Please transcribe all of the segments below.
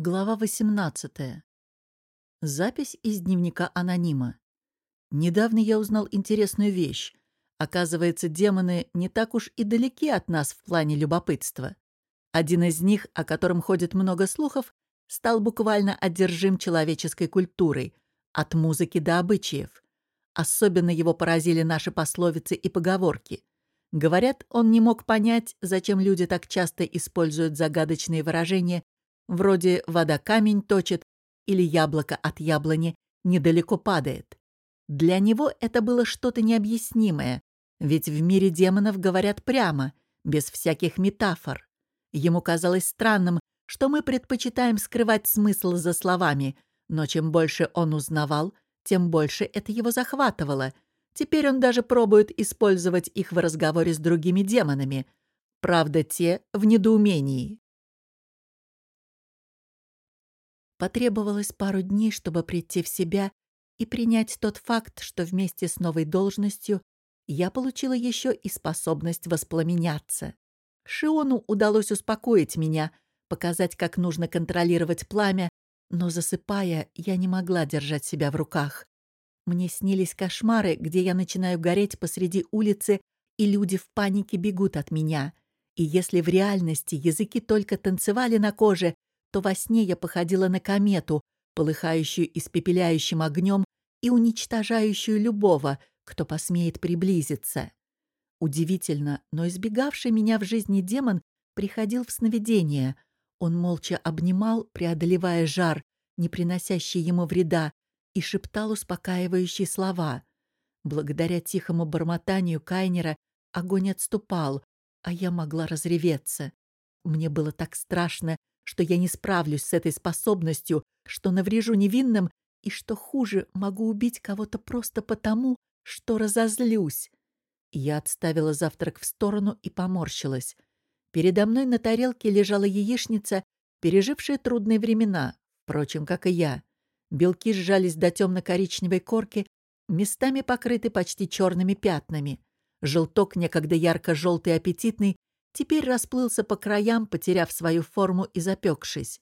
Глава 18. Запись из дневника анонима. Недавно я узнал интересную вещь. Оказывается, демоны не так уж и далеки от нас в плане любопытства. Один из них, о котором ходит много слухов, стал буквально одержим человеческой культурой, от музыки до обычаев. Особенно его поразили наши пословицы и поговорки. Говорят, он не мог понять, зачем люди так часто используют загадочные выражения вроде «вода камень точит» или «яблоко от яблони недалеко падает». Для него это было что-то необъяснимое, ведь в мире демонов говорят прямо, без всяких метафор. Ему казалось странным, что мы предпочитаем скрывать смысл за словами, но чем больше он узнавал, тем больше это его захватывало. Теперь он даже пробует использовать их в разговоре с другими демонами. Правда, те в недоумении. Потребовалось пару дней, чтобы прийти в себя и принять тот факт, что вместе с новой должностью я получила еще и способность воспламеняться. Шиону удалось успокоить меня, показать, как нужно контролировать пламя, но, засыпая, я не могла держать себя в руках. Мне снились кошмары, где я начинаю гореть посреди улицы, и люди в панике бегут от меня. И если в реальности языки только танцевали на коже, то во сне я походила на комету, полыхающую испепеляющим огнем и уничтожающую любого, кто посмеет приблизиться. Удивительно, но избегавший меня в жизни демон приходил в сновидение. Он молча обнимал, преодолевая жар, не приносящий ему вреда, и шептал успокаивающие слова. Благодаря тихому бормотанию Кайнера огонь отступал, а я могла разреветься. Мне было так страшно, что я не справлюсь с этой способностью, что наврежу невинным и, что хуже, могу убить кого-то просто потому, что разозлюсь. Я отставила завтрак в сторону и поморщилась. Передо мной на тарелке лежала яичница, пережившая трудные времена, впрочем, как и я. Белки сжались до темно-коричневой корки, местами покрыты почти черными пятнами. Желток, некогда ярко-желтый аппетитный, теперь расплылся по краям, потеряв свою форму и запекшись.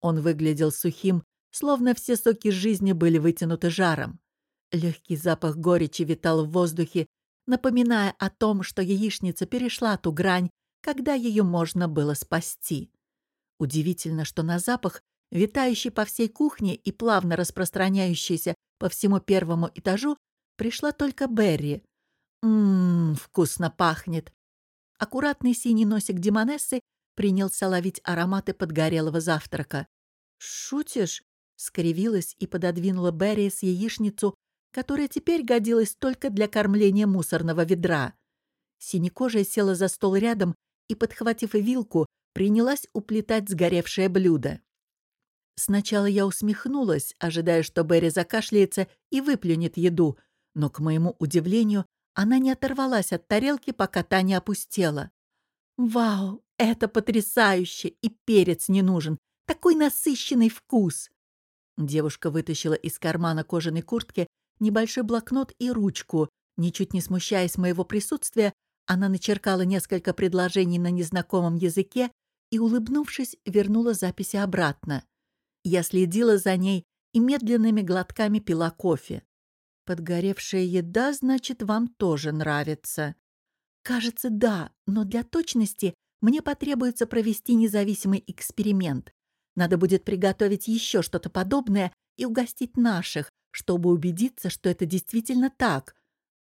Он выглядел сухим, словно все соки жизни были вытянуты жаром. Легкий запах горечи витал в воздухе, напоминая о том, что яичница перешла ту грань, когда ее можно было спасти. Удивительно, что на запах, витающий по всей кухне и плавно распространяющийся по всему первому этажу, пришла только Берри. «Ммм, вкусно пахнет!» Аккуратный синий носик Демонессы принялся ловить ароматы подгорелого завтрака. «Шутишь?» — скривилась и пододвинула Берри с яичницу, которая теперь годилась только для кормления мусорного ведра. Синекожая села за стол рядом и, подхватив вилку, принялась уплетать сгоревшее блюдо. Сначала я усмехнулась, ожидая, что Берри закашляется и выплюнет еду, но, к моему удивлению, она не оторвалась от тарелки, пока та не опустела. «Вау, это потрясающе! И перец не нужен! Такой насыщенный вкус!» Девушка вытащила из кармана кожаной куртки небольшой блокнот и ручку. Ничуть не смущаясь моего присутствия, она начеркала несколько предложений на незнакомом языке и, улыбнувшись, вернула записи обратно. Я следила за ней и медленными глотками пила кофе. Подгоревшая еда, значит, вам тоже нравится. Кажется, да, но для точности мне потребуется провести независимый эксперимент. Надо будет приготовить еще что-то подобное и угостить наших, чтобы убедиться, что это действительно так.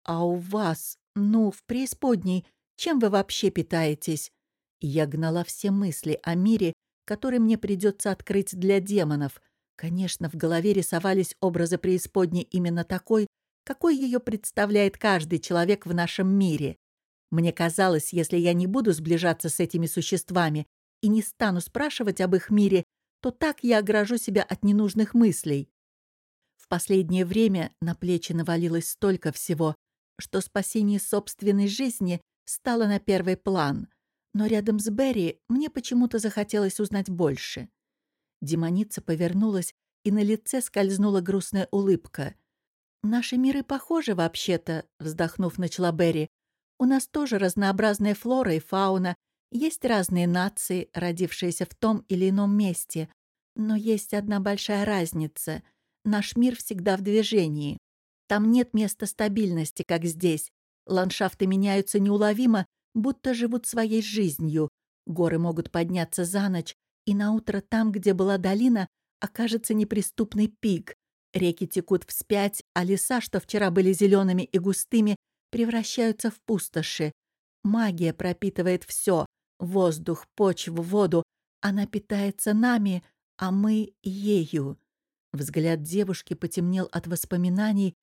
А у вас, ну, в преисподней, чем вы вообще питаетесь? Я гнала все мысли о мире, который мне придется открыть для демонов, Конечно, в голове рисовались образы преисподней именно такой, какой ее представляет каждый человек в нашем мире. Мне казалось, если я не буду сближаться с этими существами и не стану спрашивать об их мире, то так я огражу себя от ненужных мыслей. В последнее время на плечи навалилось столько всего, что спасение собственной жизни стало на первый план. Но рядом с Берри мне почему-то захотелось узнать больше. Демоница повернулась, и на лице скользнула грустная улыбка. «Наши миры похожи вообще-то», — вздохнув, начала Берри. «У нас тоже разнообразная флора и фауна, есть разные нации, родившиеся в том или ином месте. Но есть одна большая разница. Наш мир всегда в движении. Там нет места стабильности, как здесь. Ландшафты меняются неуловимо, будто живут своей жизнью. Горы могут подняться за ночь, и наутро там, где была долина, окажется неприступный пик. Реки текут вспять, а леса, что вчера были зелеными и густыми, превращаются в пустоши. Магия пропитывает все — воздух, почву, воду. Она питается нами, а мы — ею. Взгляд девушки потемнел от воспоминаний,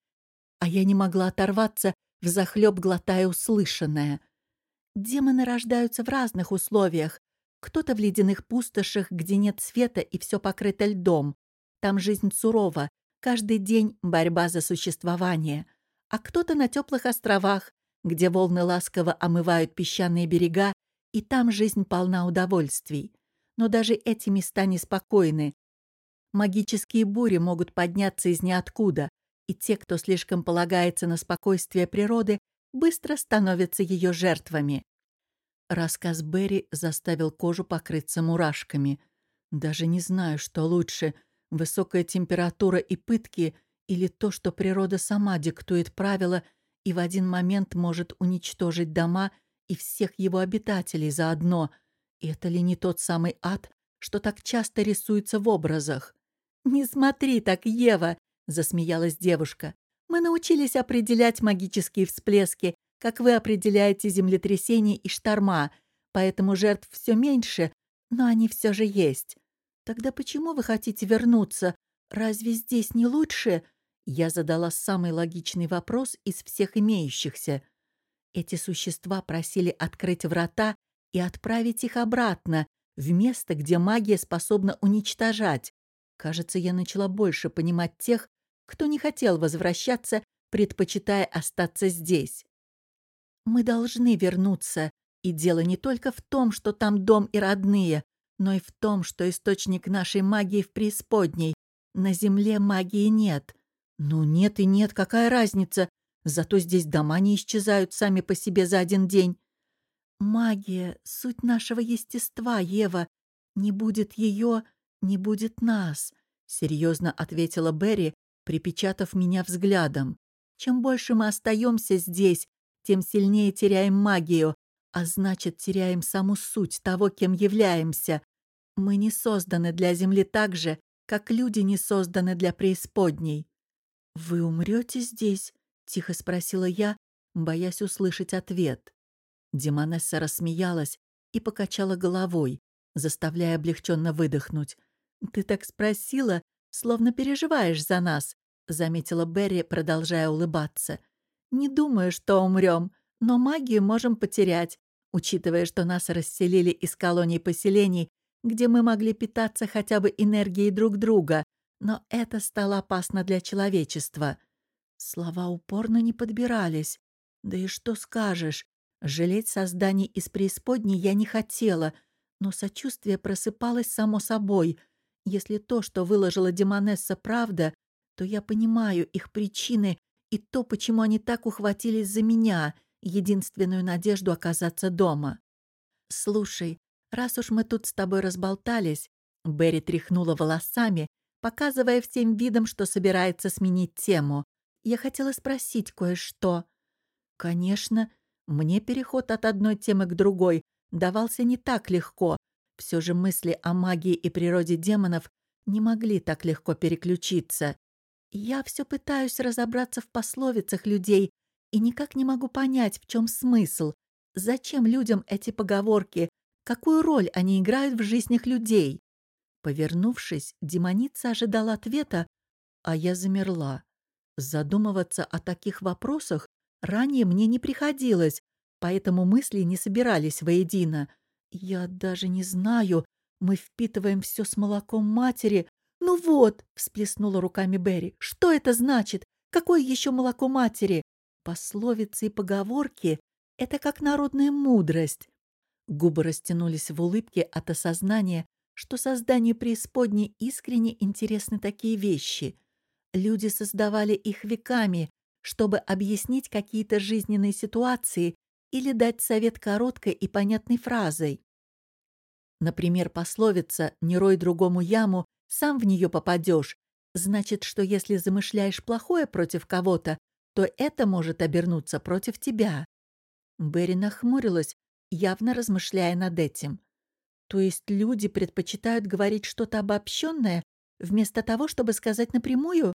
а я не могла оторваться, взахлеб глотая услышанное. Демоны рождаются в разных условиях. Кто-то в ледяных пустошах, где нет света и все покрыто льдом. Там жизнь сурова, каждый день борьба за существование. А кто-то на теплых островах, где волны ласково омывают песчаные берега, и там жизнь полна удовольствий. Но даже эти места неспокойны. Магические бури могут подняться из ниоткуда, и те, кто слишком полагается на спокойствие природы, быстро становятся ее жертвами. Рассказ Берри заставил кожу покрыться мурашками. Даже не знаю, что лучше — высокая температура и пытки или то, что природа сама диктует правила и в один момент может уничтожить дома и всех его обитателей заодно. И это ли не тот самый ад, что так часто рисуется в образах? «Не смотри так, Ева!» — засмеялась девушка. «Мы научились определять магические всплески, как вы определяете землетрясения и шторма, поэтому жертв все меньше, но они все же есть. Тогда почему вы хотите вернуться? Разве здесь не лучше?» Я задала самый логичный вопрос из всех имеющихся. Эти существа просили открыть врата и отправить их обратно, в место, где магия способна уничтожать. Кажется, я начала больше понимать тех, кто не хотел возвращаться, предпочитая остаться здесь. Мы должны вернуться, и дело не только в том, что там дом и родные, но и в том, что источник нашей магии в преисподней. На земле магии нет. Ну нет и нет, какая разница? Зато здесь дома не исчезают сами по себе за один день. Магия — суть нашего естества, Ева. Не будет ее, «Не будет нас», — серьезно ответила Берри, припечатав меня взглядом. «Чем больше мы остаемся здесь, тем сильнее теряем магию, а значит, теряем саму суть того, кем являемся. Мы не созданы для Земли так же, как люди не созданы для преисподней». «Вы умрете здесь?» — тихо спросила я, боясь услышать ответ. Демонесса рассмеялась и покачала головой, заставляя облегченно выдохнуть. «Ты так спросила, словно переживаешь за нас», — заметила Берри, продолжая улыбаться. «Не думаю, что умрем, но магию можем потерять, учитывая, что нас расселили из колоний поселений, где мы могли питаться хотя бы энергией друг друга, но это стало опасно для человечества». Слова упорно не подбирались. Да и что скажешь? Жалеть созданий из преисподней я не хотела, но сочувствие просыпалось само собой — если то, что выложила Демонесса, правда, то я понимаю их причины и то, почему они так ухватились за меня, единственную надежду оказаться дома. «Слушай, раз уж мы тут с тобой разболтались...» Берри тряхнула волосами, показывая всем видом, что собирается сменить тему. «Я хотела спросить кое-что». «Конечно, мне переход от одной темы к другой давался не так легко, все же мысли о магии и природе демонов не могли так легко переключиться. Я все пытаюсь разобраться в пословицах людей и никак не могу понять, в чем смысл. Зачем людям эти поговорки? Какую роль они играют в жизнях людей? Повернувшись, демоница ожидала ответа, а я замерла. Задумываться о таких вопросах ранее мне не приходилось, поэтому мысли не собирались воедино. «Я даже не знаю. Мы впитываем все с молоком матери. Ну вот!» — всплеснула руками Берри. «Что это значит? Какое еще молоко матери?» Пословицы и поговорки — это как народная мудрость. Губы растянулись в улыбке от осознания, что созданию преисподней искренне интересны такие вещи. Люди создавали их веками, чтобы объяснить какие-то жизненные ситуации или дать совет короткой и понятной фразой. Например, пословица «не рой другому яму» сам в нее попадешь. Значит, что если замышляешь плохое против кого-то, то это может обернуться против тебя». Берри нахмурилась, явно размышляя над этим. То есть люди предпочитают говорить что-то обобщенное, вместо того, чтобы сказать напрямую?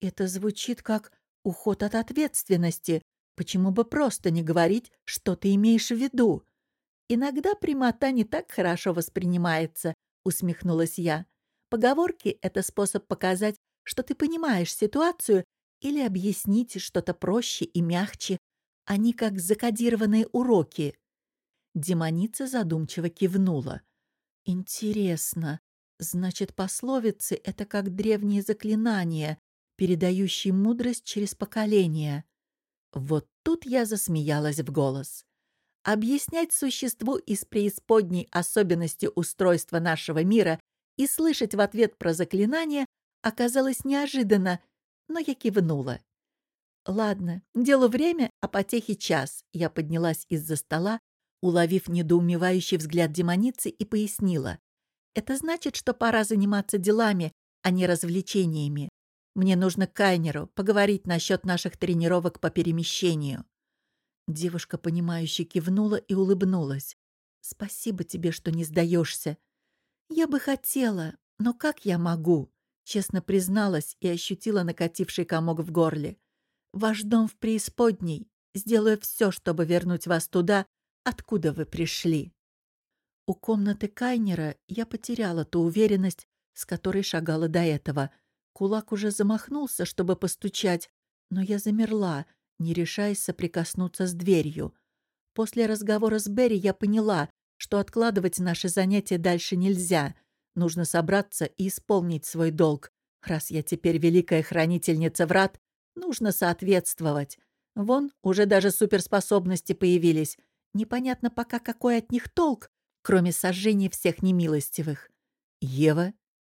Это звучит как уход от ответственности. Почему бы просто не говорить, что ты имеешь в виду? Иногда прямота не так хорошо воспринимается, усмехнулась я. Поговорки — это способ показать, что ты понимаешь ситуацию или объяснить что-то проще и мягче. Они как закодированные уроки. Демоница задумчиво кивнула. «Интересно. Значит, пословицы — это как древние заклинания, передающие мудрость через поколения». Вот тут я засмеялась в голос. Объяснять существу из преисподней особенности устройства нашего мира и слышать в ответ про заклинание оказалось неожиданно, но я кивнула. «Ладно, делу время, а потехи час». Я поднялась из-за стола, уловив недоумевающий взгляд демоницы, и пояснила. «Это значит, что пора заниматься делами, а не развлечениями. Мне нужно к Кайнеру поговорить насчет наших тренировок по перемещению». Девушка, понимающе кивнула и улыбнулась. «Спасибо тебе, что не сдаешься. Я бы хотела, но как я могу?» Честно призналась и ощутила накативший комок в горле. «Ваш дом в преисподней. Сделаю все, чтобы вернуть вас туда, откуда вы пришли». У комнаты Кайнера я потеряла ту уверенность, с которой шагала до этого. Кулак уже замахнулся, чтобы постучать, но я замерла, не решаясь соприкоснуться с дверью. После разговора с Берри я поняла, что откладывать наши занятия дальше нельзя. Нужно собраться и исполнить свой долг. Раз я теперь великая хранительница врат, нужно соответствовать. Вон, уже даже суперспособности появились. Непонятно пока, какой от них толк, кроме сожжения всех немилостивых. «Ева?»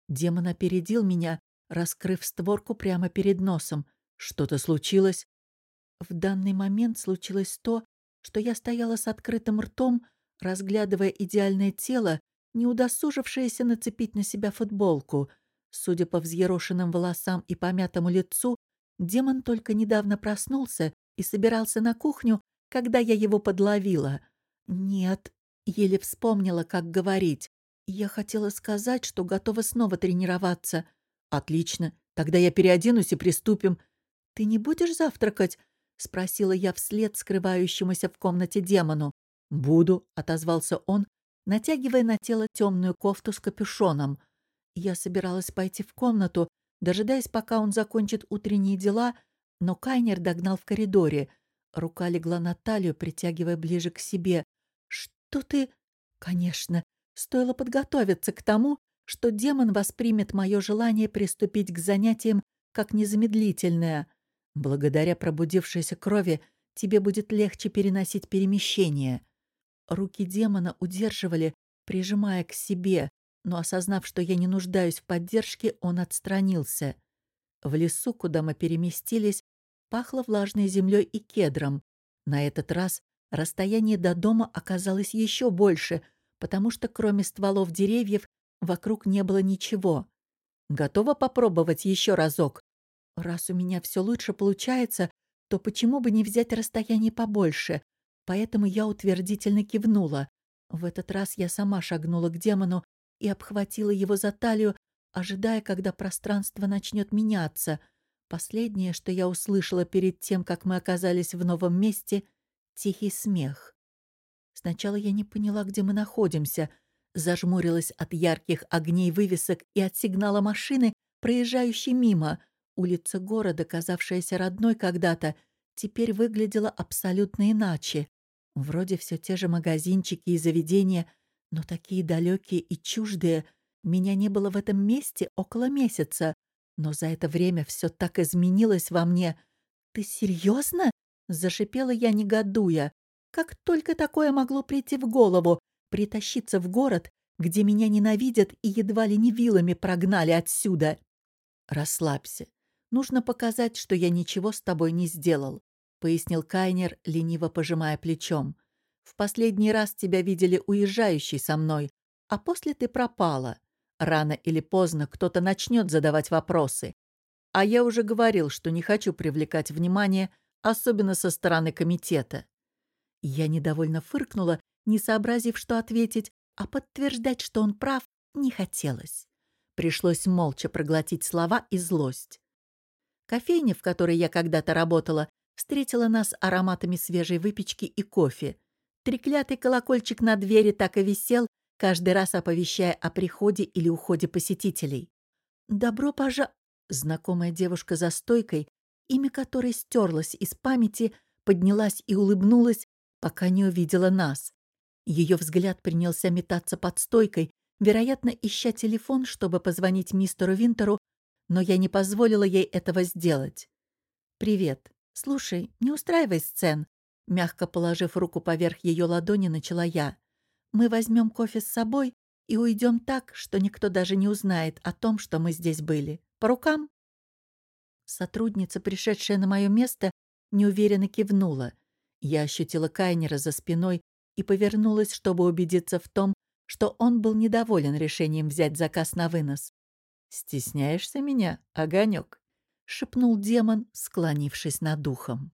Демон опередил меня, раскрыв створку прямо перед носом. «Что-то случилось?» В данный момент случилось то, что я стояла с открытым ртом, разглядывая идеальное тело, не удосужившееся нацепить на себя футболку. Судя по взъерошенным волосам и помятому лицу, демон только недавно проснулся и собирался на кухню, когда я его подловила. Нет, еле вспомнила, как говорить. Я хотела сказать, что готова снова тренироваться. Отлично, тогда я переоденусь и приступим. Ты не будешь завтракать? — спросила я вслед скрывающемуся в комнате демону. «Буду», — отозвался он, натягивая на тело темную кофту с капюшоном. Я собиралась пойти в комнату, дожидаясь, пока он закончит утренние дела, но Кайнер догнал в коридоре. Рука легла на талию, притягивая ближе к себе. «Что ты...» «Конечно, стоило подготовиться к тому, что демон воспримет мое желание приступить к занятиям как незамедлительное. Благодаря пробудившейся крови тебе будет легче переносить перемещение. Руки демона удерживали, прижимая к себе, но, осознав, что я не нуждаюсь в поддержке, он отстранился. В лесу, куда мы переместились, пахло влажной землей и кедром. На этот раз расстояние до дома оказалось еще больше, потому что кроме стволов деревьев вокруг не было ничего. Готова попробовать еще разок? Раз у меня все лучше получается, то почему бы не взять расстояние побольше? Поэтому я утвердительно кивнула. В этот раз я сама шагнула к демону и обхватила его за талию, ожидая, когда пространство начнет меняться. Последнее, что я услышала перед тем, как мы оказались в новом месте — тихий смех. Сначала я не поняла, где мы находимся, зажмурилась от ярких огней вывесок и от сигнала машины, проезжающей мимо — Улица города, казавшаяся родной когда-то, теперь выглядела абсолютно иначе. Вроде все те же магазинчики и заведения, но такие далекие и чуждые. Меня не было в этом месте около месяца, но за это время все так изменилось во мне. «Ты серьезно?» — зашипела я, негодуя. «Как только такое могло прийти в голову, притащиться в город, где меня ненавидят и едва ли не вилами прогнали отсюда?» «Расслабься. Нужно показать, что я ничего с тобой не сделал», — пояснил Кайнер, лениво пожимая плечом. «В последний раз тебя видели уезжающей со мной, а после ты пропала. Рано или поздно кто-то начнет задавать вопросы. А я уже говорил, что не хочу привлекать внимание, особенно со стороны комитета. Я недовольно фыркнула, не сообразив, что ответить, а подтверждать, что он прав, не хотелось. Пришлось молча проглотить слова и злость. Кофейня, в которой я когда-то работала, встретила нас ароматами свежей выпечки и кофе. Треклятый колокольчик на двери так и висел, каждый раз оповещая о приходе или уходе посетителей. «Добро пожа...» Знакомая девушка за стойкой, имя которой стерлось из памяти, поднялась и улыбнулась, пока не увидела нас. Ее взгляд принялся метаться под стойкой, вероятно, ища телефон, чтобы позвонить мистеру Винтеру, но я не позволила ей этого сделать. «Привет. Слушай, не устраивай сцен», — мягко положив руку поверх ее ладони, начала я. «Мы возьмем кофе с собой и уйдем так, что никто даже не узнает о том, что мы здесь были. По рукам?» Сотрудница, пришедшая на мое место, неуверенно кивнула. Я ощутила Кайнера за спиной и повернулась, чтобы убедиться в том, что он был недоволен решением взять заказ на вынос. «Стесняешься меня, огонек?» — шепнул демон, склонившись над духом.